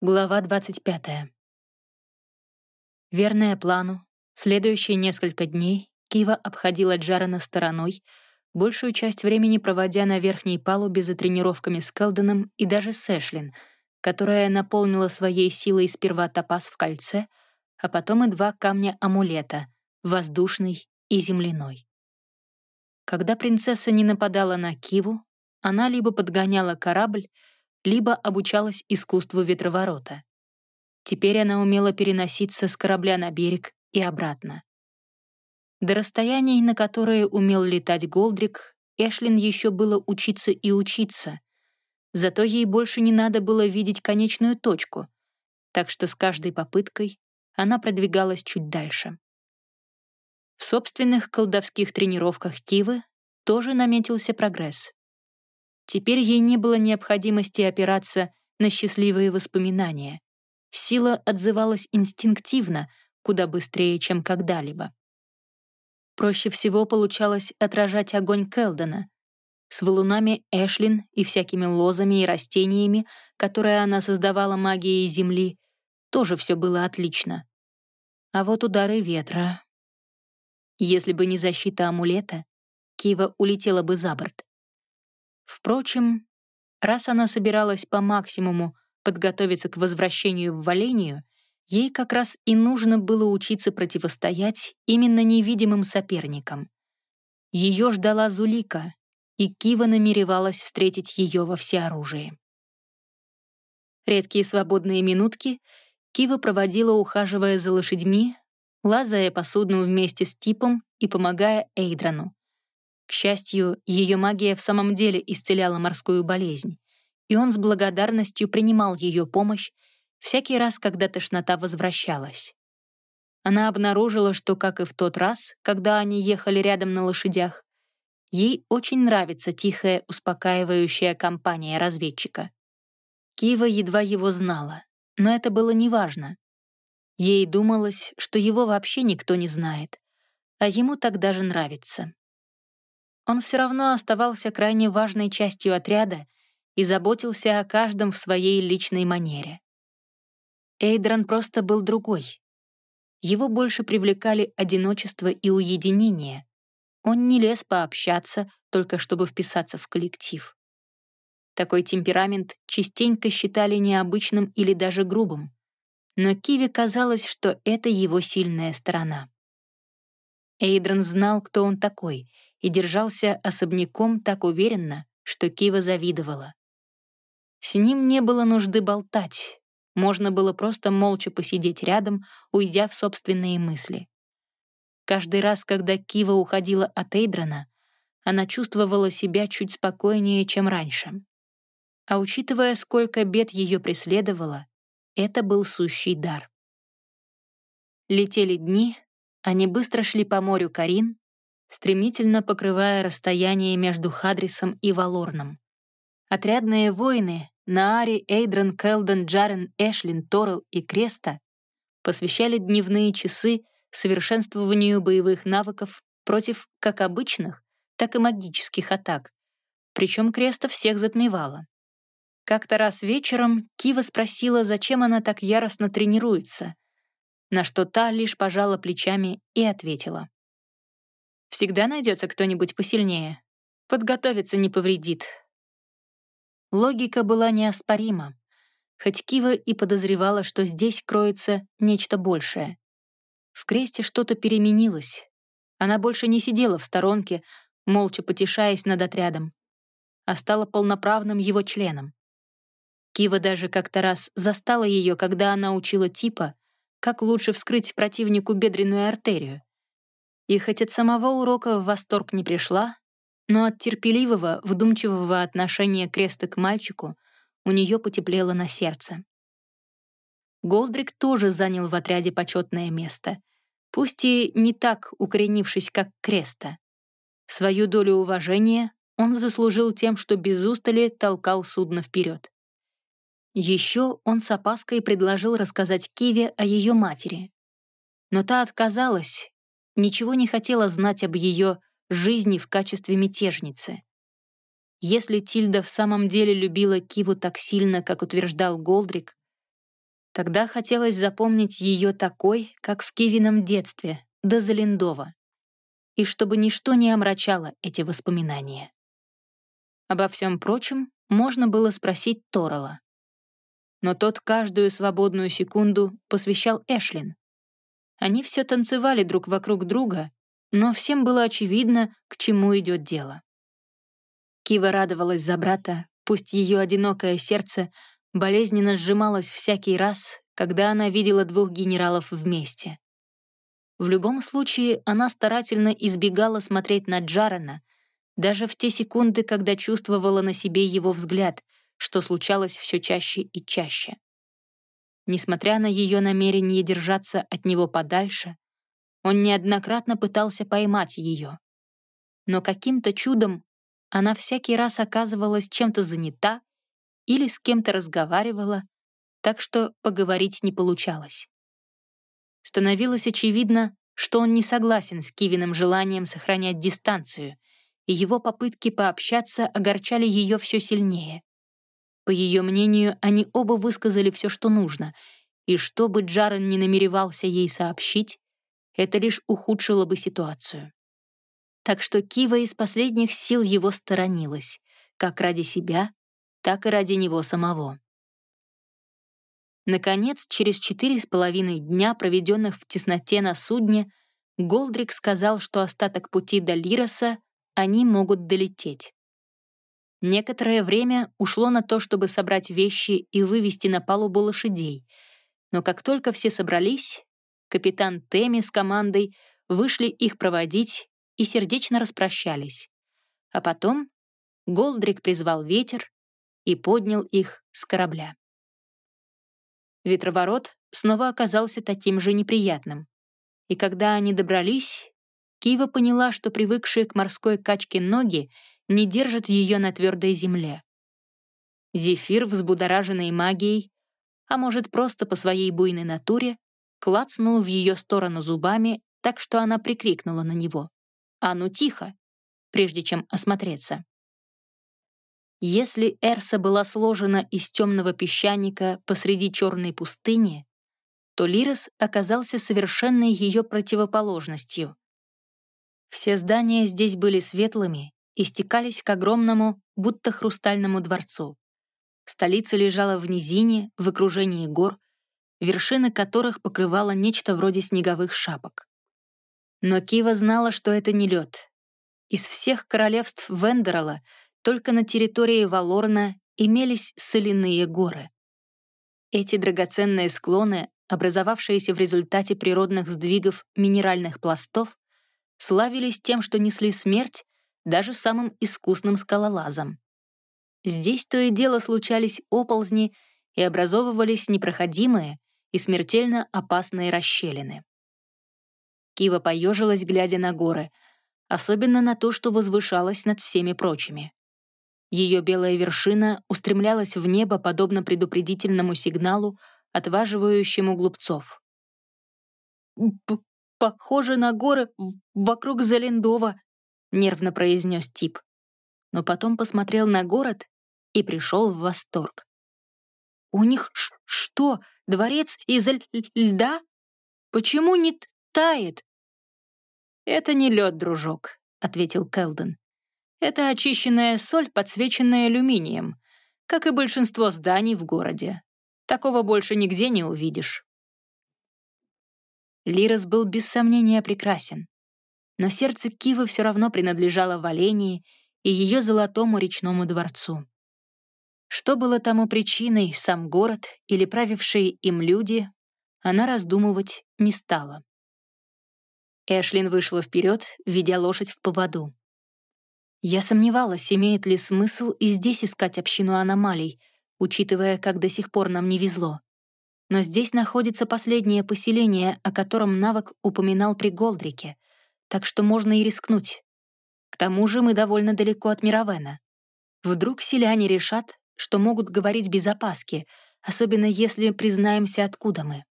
Глава 25. Верная плану, следующие несколько дней Кива обходила Джарена стороной, большую часть времени проводя на верхней палубе за тренировками с Келденом и даже с Эшлин, которая наполнила своей силой сперва топаз в кольце, а потом и два камня амулета — воздушный и земляной. Когда принцесса не нападала на Киву, она либо подгоняла корабль, либо обучалась искусству ветроворота. Теперь она умела переноситься с корабля на берег и обратно. До расстояний, на которые умел летать Голдрик, Эшлин еще было учиться и учиться. Зато ей больше не надо было видеть конечную точку, так что с каждой попыткой она продвигалась чуть дальше. В собственных колдовских тренировках Кивы тоже наметился прогресс. Теперь ей не было необходимости опираться на счастливые воспоминания. Сила отзывалась инстинктивно, куда быстрее, чем когда-либо. Проще всего получалось отражать огонь Келдена. С валунами Эшлин и всякими лозами и растениями, которые она создавала магией Земли, тоже все было отлично. А вот удары ветра... Если бы не защита амулета, Кива улетела бы за борт. Впрочем, раз она собиралась по максимуму подготовиться к возвращению в Валению, ей как раз и нужно было учиться противостоять именно невидимым соперникам. Ее ждала Зулика, и Кива намеревалась встретить ее во всеоружии. Редкие свободные минутки Кива проводила, ухаживая за лошадьми, лазая по судну вместе с Типом и помогая Эйдрану. К счастью, ее магия в самом деле исцеляла морскую болезнь, и он с благодарностью принимал ее помощь всякий раз, когда тошнота возвращалась. Она обнаружила, что, как и в тот раз, когда они ехали рядом на лошадях, ей очень нравится тихая, успокаивающая компания разведчика. Кива едва его знала, но это было неважно. Ей думалось, что его вообще никто не знает, а ему так даже нравится он все равно оставался крайне важной частью отряда и заботился о каждом в своей личной манере. Эйдран просто был другой. Его больше привлекали одиночество и уединение. Он не лез пообщаться, только чтобы вписаться в коллектив. Такой темперамент частенько считали необычным или даже грубым. Но Киви казалось, что это его сильная сторона. Эйдран знал, кто он такой — и держался особняком так уверенно, что Кива завидовала. С ним не было нужды болтать, можно было просто молча посидеть рядом, уйдя в собственные мысли. Каждый раз, когда Кива уходила от Эйдрана, она чувствовала себя чуть спокойнее, чем раньше. А учитывая, сколько бед ее преследовало, это был сущий дар. Летели дни, они быстро шли по морю Карин, стремительно покрывая расстояние между Хадрисом и Валорном. Отрядные воины Наари, Эйдрен, Келден, Джарен, Эшлин, Торл и Креста посвящали дневные часы совершенствованию боевых навыков против как обычных, так и магических атак, причем Креста всех затмевала. Как-то раз вечером Кива спросила, зачем она так яростно тренируется, на что та лишь пожала плечами и ответила. Всегда найдется кто-нибудь посильнее. Подготовиться не повредит. Логика была неоспорима, хоть Кива и подозревала, что здесь кроется нечто большее. В кресте что-то переменилось. Она больше не сидела в сторонке, молча потешаясь над отрядом, а стала полноправным его членом. Кива даже как-то раз застала ее, когда она учила типа, как лучше вскрыть противнику бедренную артерию. И хоть от самого урока в восторг не пришла, но от терпеливого, вдумчивого отношения Креста к мальчику у нее потеплело на сердце. Голдрик тоже занял в отряде почетное место, пусть и не так укоренившись, как Креста. Свою долю уважения он заслужил тем, что без устали толкал судно вперед. Еще он с опаской предложил рассказать Киве о ее матери. Но та отказалась ничего не хотела знать об ее жизни в качестве мятежницы. Если Тильда в самом деле любила Киву так сильно, как утверждал Голдрик, Тогда хотелось запомнить ее такой, как в Кивином детстве, до Залиндова, и чтобы ничто не омрачало эти воспоминания. Обо всем прочем можно было спросить Торала. Но тот каждую свободную секунду посвящал Эшлин. Они все танцевали друг вокруг друга, но всем было очевидно, к чему идет дело. Кива радовалась за брата, пусть ее одинокое сердце болезненно сжималось всякий раз, когда она видела двух генералов вместе. В любом случае, она старательно избегала смотреть на Джарена, даже в те секунды, когда чувствовала на себе его взгляд, что случалось все чаще и чаще. Несмотря на ее намерение держаться от него подальше, он неоднократно пытался поймать ее. Но каким-то чудом она всякий раз оказывалась чем-то занята или с кем-то разговаривала, так что поговорить не получалось. Становилось очевидно, что он не согласен с Кивиным желанием сохранять дистанцию, и его попытки пообщаться огорчали ее все сильнее. По ее мнению, они оба высказали все, что нужно, и что бы Джарен не намеревался ей сообщить, это лишь ухудшило бы ситуацию. Так что Кива из последних сил его сторонилась, как ради себя, так и ради него самого. Наконец, через четыре с половиной дня, проведенных в тесноте на судне, Голдрик сказал, что остаток пути до Лироса они могут долететь. Некоторое время ушло на то, чтобы собрать вещи и вывести на палубу лошадей, но как только все собрались, капитан Теми с командой вышли их проводить и сердечно распрощались. А потом Голдрик призвал ветер и поднял их с корабля. Ветроворот снова оказался таким же неприятным. И когда они добрались, Кива поняла, что привыкшие к морской качке ноги не держат ее на твердой земле. Зефир, взбудораженный магией, а может, просто по своей буйной натуре, клацнул в ее сторону зубами, так что она прикрикнула на него. «А ну тихо!» прежде чем осмотреться. Если Эрса была сложена из темного песчаника посреди черной пустыни, то Лирос оказался совершенной ее противоположностью. Все здания здесь были светлыми и стекались к огромному, будто хрустальному дворцу. Столица лежала в низине, в окружении гор, вершины которых покрывало нечто вроде снеговых шапок. Но Кива знала, что это не лед. Из всех королевств Вендерала только на территории Валорна имелись соляные горы. Эти драгоценные склоны, образовавшиеся в результате природных сдвигов минеральных пластов, славились тем, что несли смерть даже самым искусным скалолазам. Здесь то и дело случались оползни и образовывались непроходимые и смертельно опасные расщелины. Кива поежилась, глядя на горы, особенно на то, что возвышалось над всеми прочими. Ее белая вершина устремлялась в небо, подобно предупредительному сигналу, отваживающему глупцов. «Похоже на горы вокруг Залендова», — нервно произнес тип. Но потом посмотрел на город и пришел в восторг. «У них что, дворец из льда? Почему не тает?» «Это не лед, дружок», — ответил Келден. Это очищенная соль, подсвеченная алюминием, как и большинство зданий в городе. Такого больше нигде не увидишь. Лирос был без сомнения прекрасен. Но сердце Кивы все равно принадлежало Валении и ее золотому речному дворцу. Что было тому причиной, сам город или правившие им люди, она раздумывать не стала. Эшлин вышла вперед, ведя лошадь в поводу. Я сомневалась, имеет ли смысл и здесь искать общину аномалий, учитывая, как до сих пор нам не везло. Но здесь находится последнее поселение, о котором навык упоминал при Голдрике, так что можно и рискнуть. К тому же мы довольно далеко от Мировена. Вдруг селяне решат, что могут говорить без опаски, особенно если признаемся, откуда мы.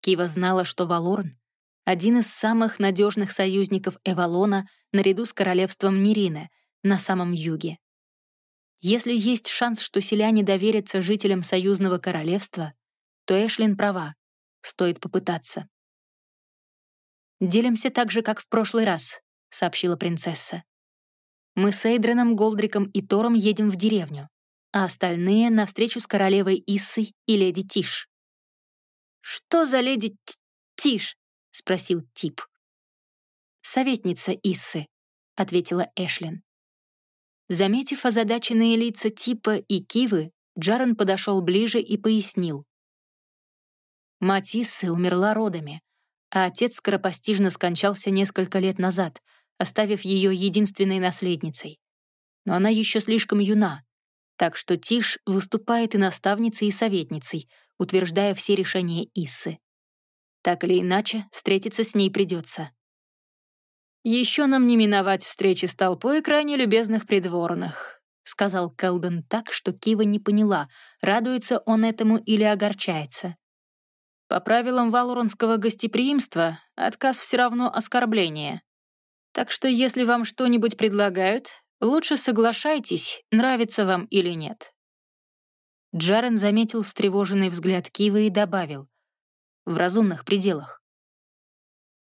Кива знала, что Валорн один из самых надежных союзников Эвалона наряду с королевством Нерины на самом юге. Если есть шанс, что селяне доверятся жителям союзного королевства, то Эшлин права. Стоит попытаться. «Делимся так же, как в прошлый раз», — сообщила принцесса. «Мы с Эйдреном, Голдриком и Тором едем в деревню, а остальные — на встречу с королевой Иссой и леди Тиш». «Что за леди Тиш?» — спросил Тип. «Советница Иссы», — ответила Эшлин. Заметив озадаченные лица Типа и Кивы, Джарен подошел ближе и пояснил. Мать Иссы умерла родами, а отец скоропостижно скончался несколько лет назад, оставив ее единственной наследницей. Но она еще слишком юна, так что Тиш выступает и наставницей, и советницей, утверждая все решения Иссы. Так или иначе, встретиться с ней придется. Еще нам не миновать встречи с толпой крайне любезных придворных», — сказал Келден так, что Кива не поняла, радуется он этому или огорчается. По правилам валуронского гостеприимства, отказ все равно оскорбление. Так что если вам что-нибудь предлагают, лучше соглашайтесь, нравится вам или нет. Джарен заметил встревоженный взгляд Кивы и добавил. В разумных пределах.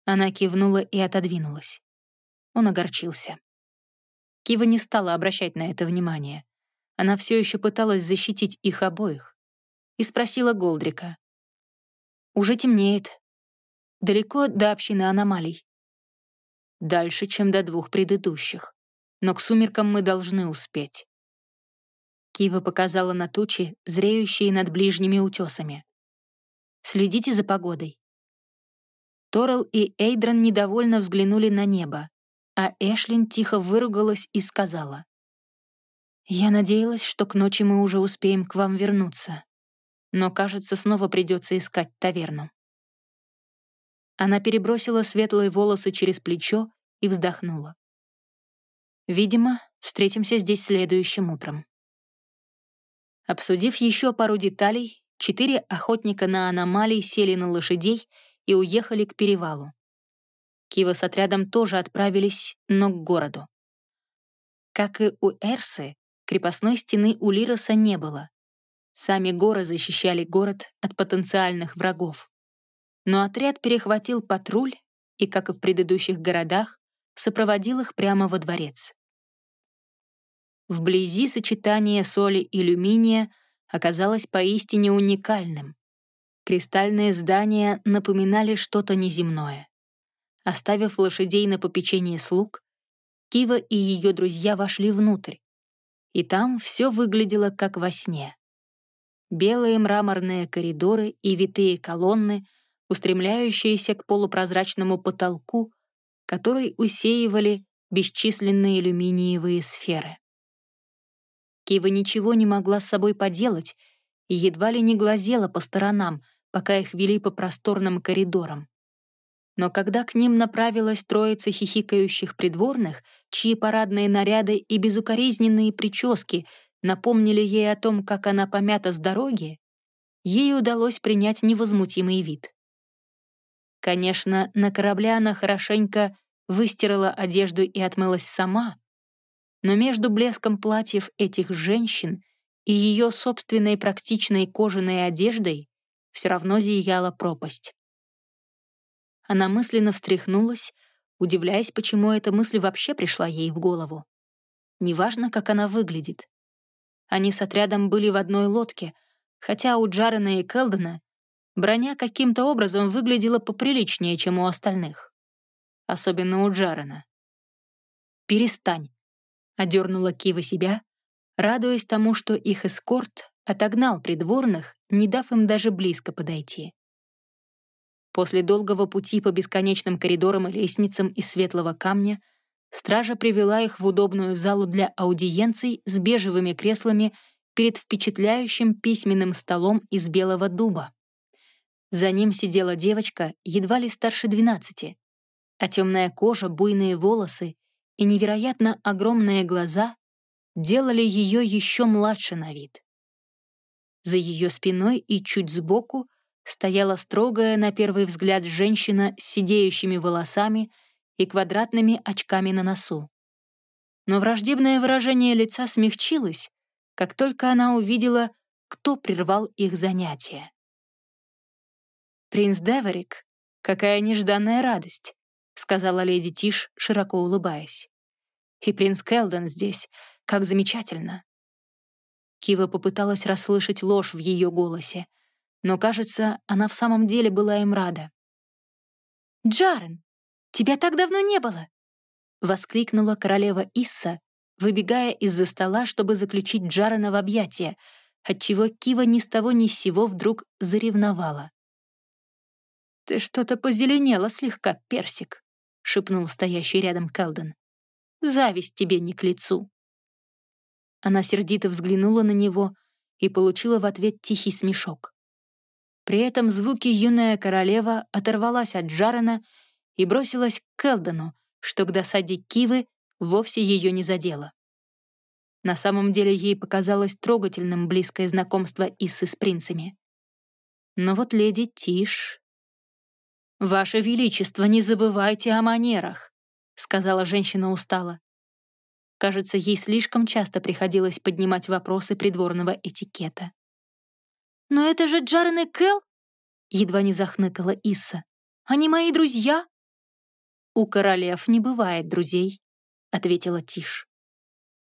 Она кивнула и отодвинулась. Он огорчился. Кива не стала обращать на это внимание. Она все еще пыталась защитить их обоих. И спросила Голдрика. «Уже темнеет. Далеко до общины аномалий?» «Дальше, чем до двух предыдущих. Но к сумеркам мы должны успеть». Кива показала на тучи, зреющие над ближними утесами. «Следите за погодой. Торрел и Эйдран недовольно взглянули на небо, а Эшлин тихо выругалась и сказала. «Я надеялась, что к ночи мы уже успеем к вам вернуться, но, кажется, снова придется искать таверну». Она перебросила светлые волосы через плечо и вздохнула. «Видимо, встретимся здесь следующим утром». Обсудив еще пару деталей, четыре охотника на аномалии сели на лошадей и уехали к перевалу. Кива с отрядом тоже отправились, но к городу. Как и у Эрсы, крепостной стены у Лироса не было. Сами горы защищали город от потенциальных врагов. Но отряд перехватил патруль и, как и в предыдущих городах, сопроводил их прямо во дворец. Вблизи сочетание соли и люминия оказалось поистине уникальным. Кристальные здания напоминали что-то неземное. Оставив лошадей на попечении слуг, Кива и ее друзья вошли внутрь. И там все выглядело как во сне. Белые мраморные коридоры и витые колонны, устремляющиеся к полупрозрачному потолку, который усеивали бесчисленные алюминиевые сферы. Кива ничего не могла с собой поделать и едва ли не глазела по сторонам, пока их вели по просторным коридорам. Но когда к ним направилась троица хихикающих придворных, чьи парадные наряды и безукоризненные прически напомнили ей о том, как она помята с дороги, ей удалось принять невозмутимый вид. Конечно, на корабле она хорошенько выстирала одежду и отмылась сама, но между блеском платьев этих женщин и ее собственной практичной кожаной одеждой все равно зияла пропасть. Она мысленно встряхнулась, удивляясь, почему эта мысль вообще пришла ей в голову. Неважно, как она выглядит. Они с отрядом были в одной лодке, хотя у Джарена и Келдена броня каким-то образом выглядела поприличнее, чем у остальных. Особенно у Джарена. «Перестань», — одернула Кива себя, радуясь тому, что их эскорт отогнал придворных, не дав им даже близко подойти. После долгого пути по бесконечным коридорам и лестницам из светлого камня стража привела их в удобную залу для аудиенций с бежевыми креслами перед впечатляющим письменным столом из белого дуба. За ним сидела девочка, едва ли старше двенадцати, а темная кожа, буйные волосы и невероятно огромные глаза делали ее еще младше на вид. За ее спиной и чуть сбоку стояла строгая, на первый взгляд, женщина с сидеющими волосами и квадратными очками на носу. Но враждебное выражение лица смягчилось, как только она увидела, кто прервал их занятия. принц Деверик, какая нежданная радость», — сказала леди Тиш, широко улыбаясь. «И принц Келден здесь. Как замечательно!» Кива попыталась расслышать ложь в ее голосе, но, кажется, она в самом деле была им рада. «Джарен, тебя так давно не было!» — воскликнула королева Исса, выбегая из-за стола, чтобы заключить Джарена в объятия, отчего Кива ни с того ни с сего вдруг заревновала. «Ты что-то позеленела слегка, персик», — шепнул стоящий рядом Келден. «Зависть тебе не к лицу». Она сердито взглянула на него и получила в ответ тихий смешок. При этом звуки юная королева оторвалась от Джарена и бросилась к Келдену, что к досаде Кивы вовсе ее не задело. На самом деле ей показалось трогательным близкое знакомство Иссы с принцами. Но вот леди Тиш... «Ваше Величество, не забывайте о манерах», — сказала женщина устало. Кажется, ей слишком часто приходилось поднимать вопросы придворного этикета. «Но это же Джарен и Кэл!» — едва не захныкала Исса. «Они мои друзья!» «У королев не бывает друзей», — ответила Тиш.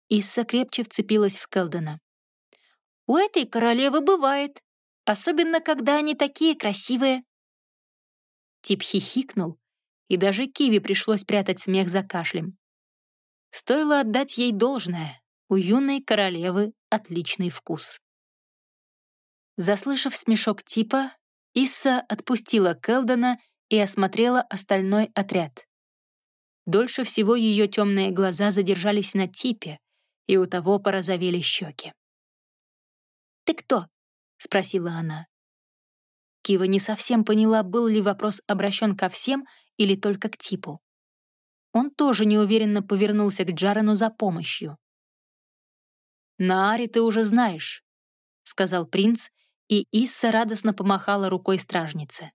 Исса крепче вцепилась в Келдена. «У этой королевы бывает, особенно когда они такие красивые». Тип хихикнул, и даже Киви пришлось прятать смех за кашлем. Стоило отдать ей должное, у юной королевы отличный вкус. Заслышав смешок типа, Исса отпустила Келдена и осмотрела остальной отряд. Дольше всего ее темные глаза задержались на типе, и у того порозовели щеки. «Ты кто?» — спросила она. Кива не совсем поняла, был ли вопрос обращен ко всем или только к типу. Он тоже неуверенно повернулся к Джарену за помощью. «Наари ты уже знаешь», — сказал принц, и Исса радостно помахала рукой стражнице.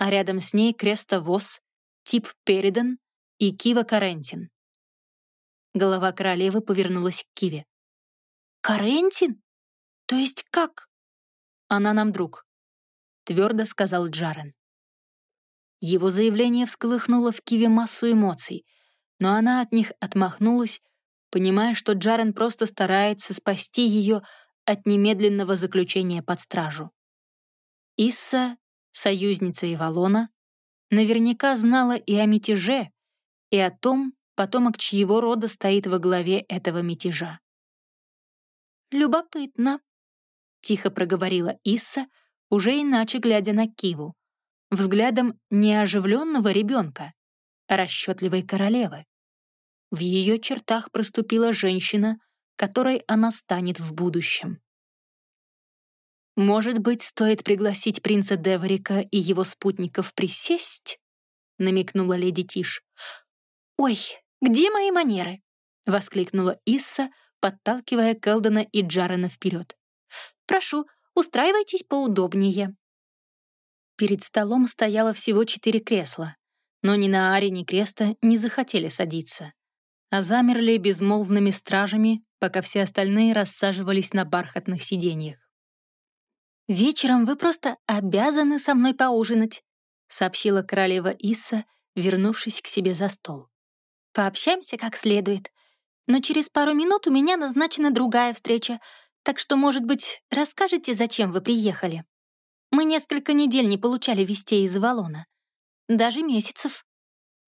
А рядом с ней Креста Вос, Тип Передан и Кива Карентин. Голова королевы повернулась к Киве. «Карентин? То есть как?» «Она нам друг», — твердо сказал Джарен. Его заявление всколыхнуло в Киве массу эмоций, но она от них отмахнулась, понимая, что Джарен просто старается спасти ее от немедленного заключения под стражу. Исса, союзница Ивалона, наверняка знала и о мятеже, и о том, потомок чьего рода стоит во главе этого мятежа. «Любопытно», — тихо проговорила Исса, уже иначе глядя на Киву, взглядом не оживленного ребенка, расчетливой королевы. В ее чертах проступила женщина, которой она станет в будущем. «Может быть, стоит пригласить принца Деворика и его спутников присесть?» — намекнула леди Тиш. «Ой, где мои манеры?» — воскликнула Исса, подталкивая Келдена и Джарена вперед. «Прошу, устраивайтесь поудобнее». Перед столом стояло всего четыре кресла, но ни на Аре, ни Креста не захотели садиться, а замерли безмолвными стражами, пока все остальные рассаживались на бархатных сиденьях. «Вечером вы просто обязаны со мной поужинать», — сообщила королева Исса, вернувшись к себе за стол. Пообщаемся как следует. Но через пару минут у меня назначена другая встреча, так что, может быть, расскажете, зачем вы приехали? Мы несколько недель не получали вестей из Валона. Даже месяцев.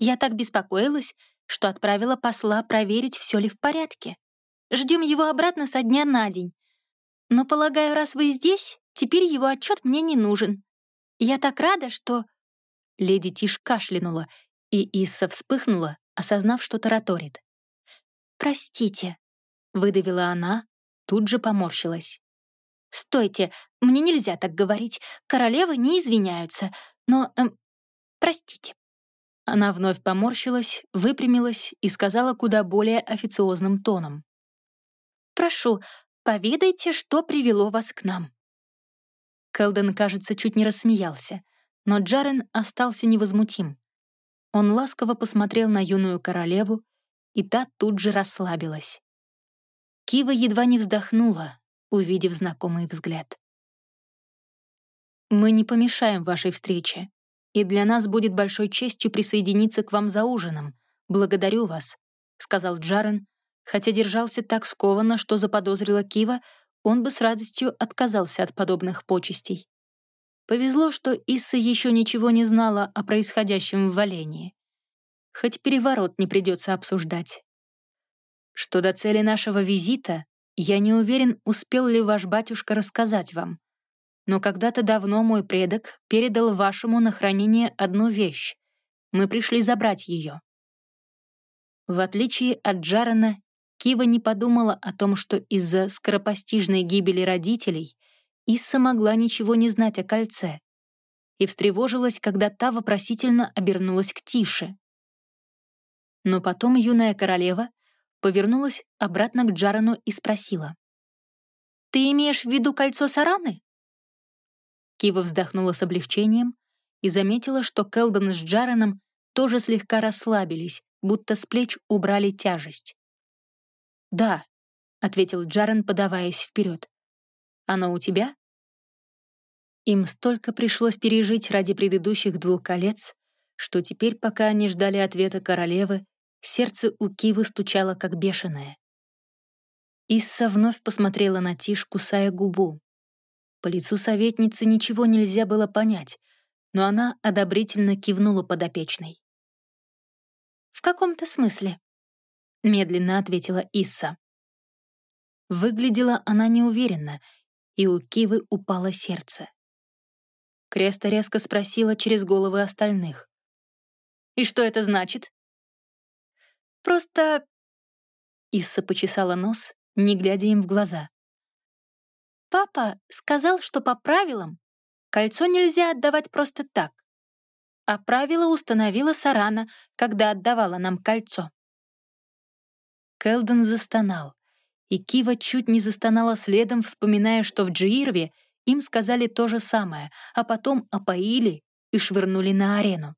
Я так беспокоилась, что отправила посла проверить, все ли в порядке. Ждем его обратно со дня на день. Но, полагаю, раз вы здесь, теперь его отчет мне не нужен. Я так рада, что...» Леди Тиш кашлянула, и Исса вспыхнула, осознав, что тараторит. «Простите», — выдавила она, тут же поморщилась. «Стойте, мне нельзя так говорить. Королевы не извиняются. Но... Эм, простите». Она вновь поморщилась, выпрямилась и сказала куда более официозным тоном. «Прошу, поведайте, что привело вас к нам». Келден, кажется, чуть не рассмеялся, но Джарен остался невозмутим. Он ласково посмотрел на юную королеву, и та тут же расслабилась. Кива едва не вздохнула, увидев знакомый взгляд. Мы не помешаем вашей встрече, и для нас будет большой честью присоединиться к вам за ужином. Благодарю вас», — сказал Джарен, хотя держался так скованно, что заподозрила Кива, он бы с радостью отказался от подобных почестей. Повезло, что Исса еще ничего не знала о происходящем в Валении. Хоть переворот не придется обсуждать. Что до цели нашего визита, я не уверен, успел ли ваш батюшка рассказать вам. Но когда-то давно мой предок передал вашему на хранение одну вещь. Мы пришли забрать ее. В отличие от Джарена, Кива не подумала о том, что из-за скоропостижной гибели родителей Исса могла ничего не знать о кольце и встревожилась, когда та вопросительно обернулась к Тише. Но потом юная королева повернулась обратно к Джарану и спросила. «Ты имеешь в виду кольцо Сараны?» Кива вздохнула с облегчением и заметила, что Келдон с Джараном тоже слегка расслабились, будто с плеч убрали тяжесть. «Да», — ответил Джарен, подаваясь вперед. «Оно у тебя?» Им столько пришлось пережить ради предыдущих двух колец, что теперь, пока они ждали ответа королевы, сердце у Кивы стучало как бешеное. Исса вновь посмотрела на Тиш, кусая губу. По лицу советницы ничего нельзя было понять, но она одобрительно кивнула подопечной. «В каком-то смысле», — медленно ответила Исса. Выглядела она неуверенно, и у Кивы упало сердце. Креста резко спросила через головы остальных. «И что это значит?» «Просто...» Исса почесала нос, не глядя им в глаза. «Папа сказал, что по правилам кольцо нельзя отдавать просто так, а правило установила Сарана, когда отдавала нам кольцо. Келден застонал, и Кива чуть не застонала следом, вспоминая, что в Джиирве им сказали то же самое, а потом опоили и швырнули на арену.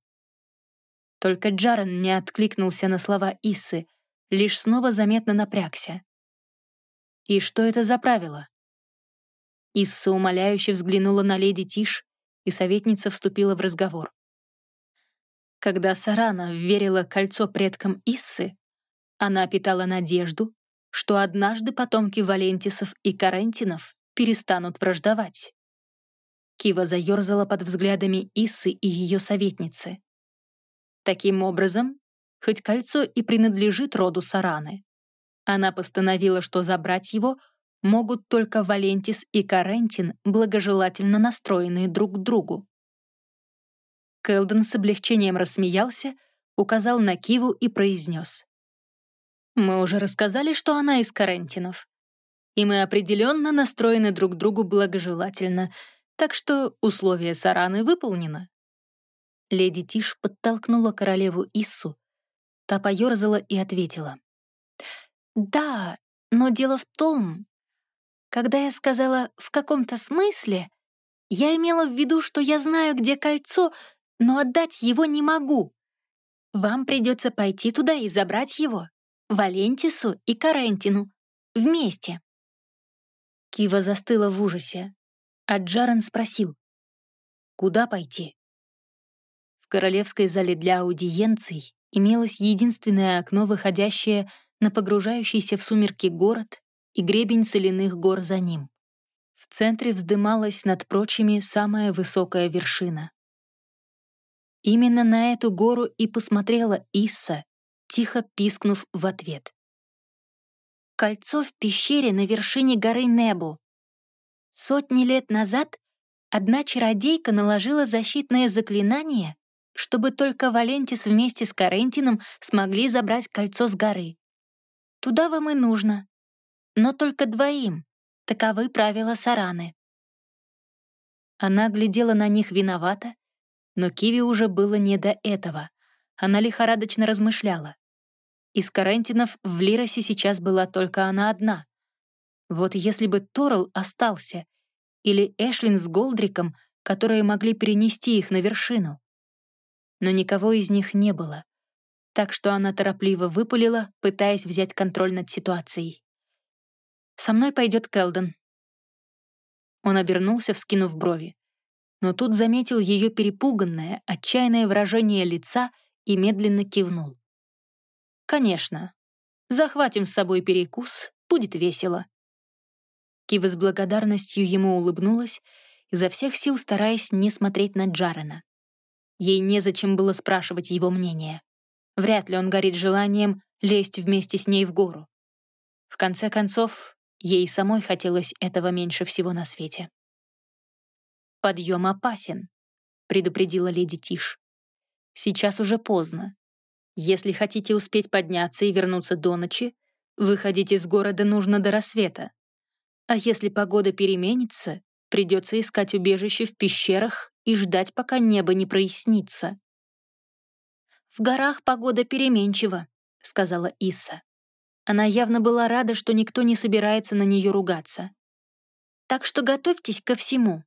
Только Джарен не откликнулся на слова Иссы, лишь снова заметно напрягся. «И что это за правило?» Исса умоляюще взглянула на леди Тиш, и советница вступила в разговор. Когда Сарана верила кольцо предкам Иссы, она питала надежду, что однажды потомки Валентисов и Карентинов перестанут враждовать. Кива заерзала под взглядами Иссы и ее советницы. Таким образом, хоть кольцо и принадлежит роду Сараны, она постановила, что забрать его могут только Валентис и Карентин, благожелательно настроенные друг к другу. Кэлден с облегчением рассмеялся, указал на Киву и произнес. Мы уже рассказали, что она из Карентинов. И мы определенно настроены друг другу благожелательно, так что условие Сараны выполнено. Леди Тиш подтолкнула королеву Иссу. Та поёрзала и ответила. «Да, но дело в том, когда я сказала «в каком-то смысле», я имела в виду, что я знаю, где кольцо, но отдать его не могу. Вам придется пойти туда и забрать его. Валентису и Карентину. Вместе. Кива застыла в ужасе, а Джарен спросил, «Куда пойти?» В королевской зале для аудиенций имелось единственное окно, выходящее на погружающийся в сумерки город и гребень соляных гор за ним. В центре вздымалась над прочими самая высокая вершина. Именно на эту гору и посмотрела Исса, тихо пискнув в ответ. Кольцо в пещере на вершине горы Небу. Сотни лет назад одна чародейка наложила защитное заклинание, чтобы только Валентис вместе с Карентином смогли забрать кольцо с горы. Туда вам и нужно. Но только двоим. Таковы правила Сараны. Она глядела на них виновата, но Киви уже было не до этого. Она лихорадочно размышляла. Из Карентинов в Лиросе сейчас была только она одна. Вот если бы Торл остался, или Эшлин с Голдриком, которые могли перенести их на вершину. Но никого из них не было. Так что она торопливо выпалила, пытаясь взять контроль над ситуацией. «Со мной пойдет Келден». Он обернулся, вскинув брови. но тут заметил ее перепуганное, отчаянное выражение лица и медленно кивнул. «Конечно. Захватим с собой перекус, будет весело». Кива с благодарностью ему улыбнулась, изо всех сил стараясь не смотреть на Джарена. Ей незачем было спрашивать его мнение. Вряд ли он горит желанием лезть вместе с ней в гору. В конце концов, ей самой хотелось этого меньше всего на свете. «Подъем опасен», — предупредила леди Тиш. «Сейчас уже поздно. Если хотите успеть подняться и вернуться до ночи, выходить из города нужно до рассвета. А если погода переменится, придется искать убежище в пещерах и ждать, пока небо не прояснится. «В горах погода переменчива», — сказала Исса. Она явно была рада, что никто не собирается на нее ругаться. «Так что готовьтесь ко всему».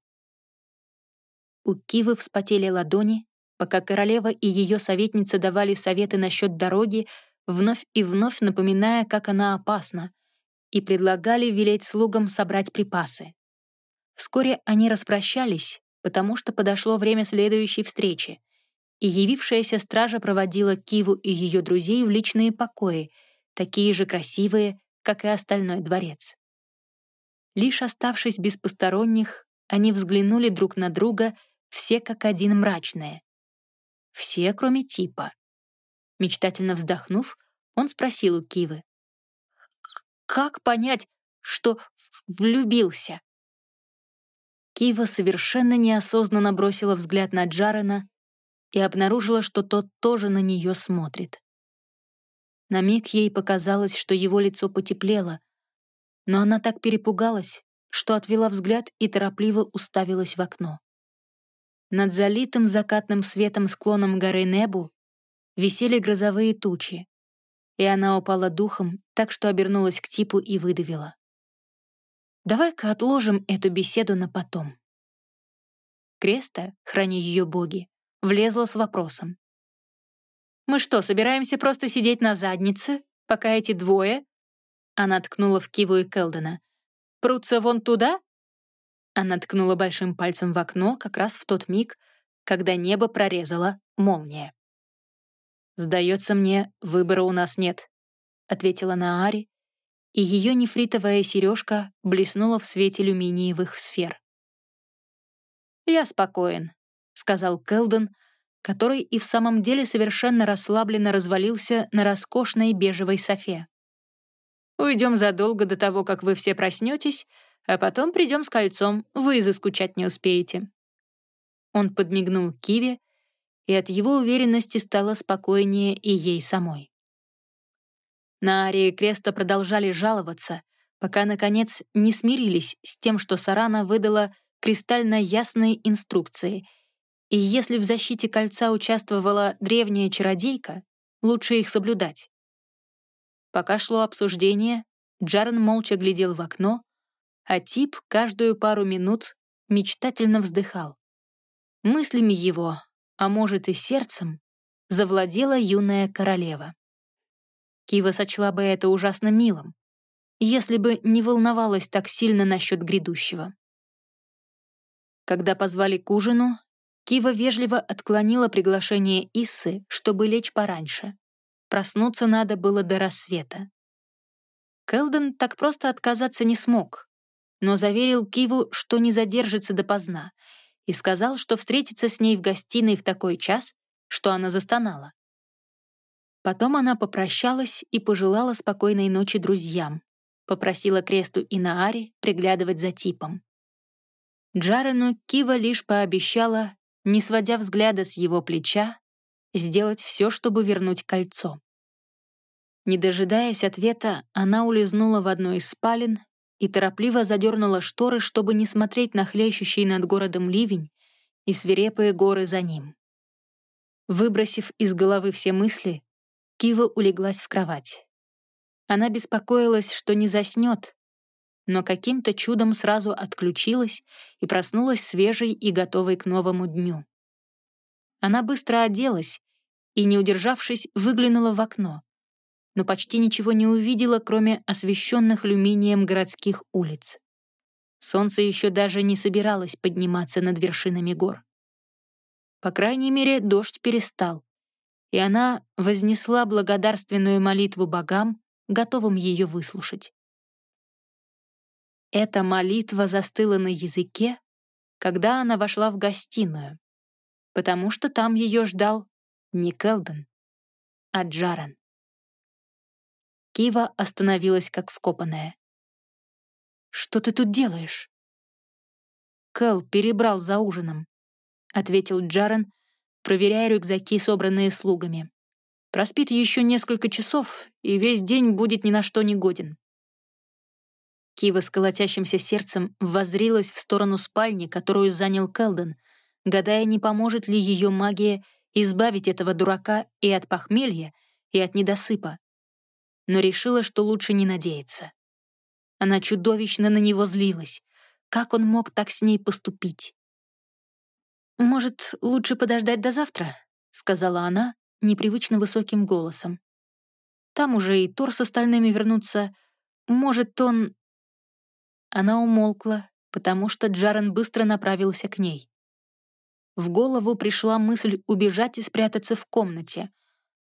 У Кивы вспотели ладони, пока королева и ее советница давали советы насчет дороги, вновь и вновь напоминая, как она опасна, и предлагали велеть слугам собрать припасы. Вскоре они распрощались, потому что подошло время следующей встречи, и явившаяся стража проводила Киву и ее друзей в личные покои, такие же красивые, как и остальной дворец. Лишь оставшись без посторонних, они взглянули друг на друга, все как один мрачные. Все, кроме Типа. Мечтательно вздохнув, он спросил у Кивы. «Как понять, что влюбился?» Кива совершенно неосознанно бросила взгляд на Джарена и обнаружила, что тот тоже на нее смотрит. На миг ей показалось, что его лицо потеплело, но она так перепугалась, что отвела взгляд и торопливо уставилась в окно. Над залитым закатным светом склоном горы Небу висели грозовые тучи, и она упала духом, так что обернулась к типу и выдавила. Давай-ка отложим эту беседу на потом. Креста, храни ее боги, влезла с вопросом. «Мы что, собираемся просто сидеть на заднице, пока эти двое...» Она ткнула в Киву и Келдена. «Прутся вон туда?» Она ткнула большим пальцем в окно как раз в тот миг, когда небо прорезала молния. «Сдается мне, выбора у нас нет», — ответила Наари, и ее нефритовая сережка блеснула в свете люминиевых сфер. «Я спокоен», — сказал Келден, который и в самом деле совершенно расслабленно развалился на роскошной бежевой софе. «Уйдем задолго до того, как вы все проснетесь, а потом придем с кольцом, вы и заскучать не успеете». Он подмигнул Киве, и от его уверенности стало спокойнее и ей самой. На Арии Креста продолжали жаловаться, пока, наконец, не смирились с тем, что Сарана выдала кристально ясные инструкции, и если в защите кольца участвовала древняя чародейка, лучше их соблюдать. Пока шло обсуждение, Джарен молча глядел в окно, а Тип каждую пару минут мечтательно вздыхал. Мыслями его, а может и сердцем, завладела юная королева. Кива сочла бы это ужасно милым, если бы не волновалась так сильно насчет грядущего. Когда позвали к ужину, Кива вежливо отклонила приглашение Иссы, чтобы лечь пораньше. Проснуться надо было до рассвета. Келден так просто отказаться не смог, но заверил Киву, что не задержится допоздна, и сказал, что встретится с ней в гостиной в такой час, что она застонала. Потом она попрощалась и пожелала спокойной ночи друзьям, попросила Кресту и Наари приглядывать за типом. Джарену Кива лишь пообещала, не сводя взгляда с его плеча, сделать все, чтобы вернуть кольцо. Не дожидаясь ответа, она улизнула в одну из спален и торопливо задернула шторы, чтобы не смотреть на хлещущий над городом ливень и свирепые горы за ним. Выбросив из головы все мысли, Кива улеглась в кровать. Она беспокоилась, что не заснет, но каким-то чудом сразу отключилась и проснулась свежей и готовой к новому дню. Она быстро оделась и, не удержавшись, выглянула в окно, но почти ничего не увидела, кроме освещенных люминием городских улиц. Солнце еще даже не собиралось подниматься над вершинами гор. По крайней мере, дождь перестал, и она вознесла благодарственную молитву богам, готовым ее выслушать. Эта молитва застыла на языке, когда она вошла в гостиную, потому что там ее ждал не Келден, а Джаран. Кива остановилась как вкопанная. «Что ты тут делаешь?» «Кэл перебрал за ужином», — ответил Джаран, проверяя рюкзаки, собранные слугами. «Проспит еще несколько часов, и весь день будет ни на что не годен». Кива с колотящимся сердцем воззрилась в сторону спальни, которую занял Келден, гадая, не поможет ли ее магия избавить этого дурака и от похмелья, и от недосыпа. Но решила, что лучше не надеяться. Она чудовищно на него злилась. Как он мог так с ней поступить? «Может, лучше подождать до завтра?» — сказала она непривычно высоким голосом. «Там уже и Тор с остальными вернутся. Может, он...» Она умолкла, потому что Джарен быстро направился к ней. В голову пришла мысль убежать и спрятаться в комнате,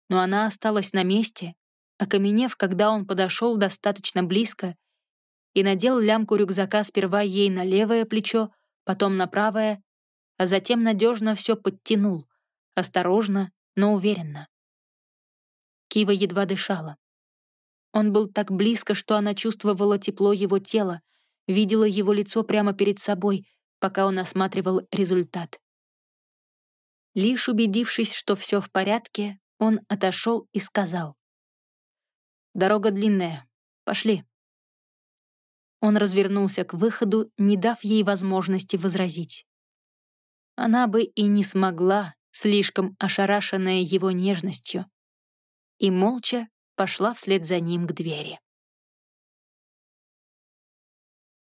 но она осталась на месте, окаменев, когда он подошел достаточно близко и надел лямку рюкзака сперва ей на левое плечо, потом на правое, а затем надежно все подтянул, осторожно, но уверенно. Кива едва дышала. Он был так близко, что она чувствовала тепло его тела, видела его лицо прямо перед собой, пока он осматривал результат. Лишь убедившись, что все в порядке, он отошел и сказал. «Дорога длинная. Пошли». Он развернулся к выходу, не дав ей возможности возразить. Она бы и не смогла, слишком ошарашенная его нежностью, и молча пошла вслед за ним к двери.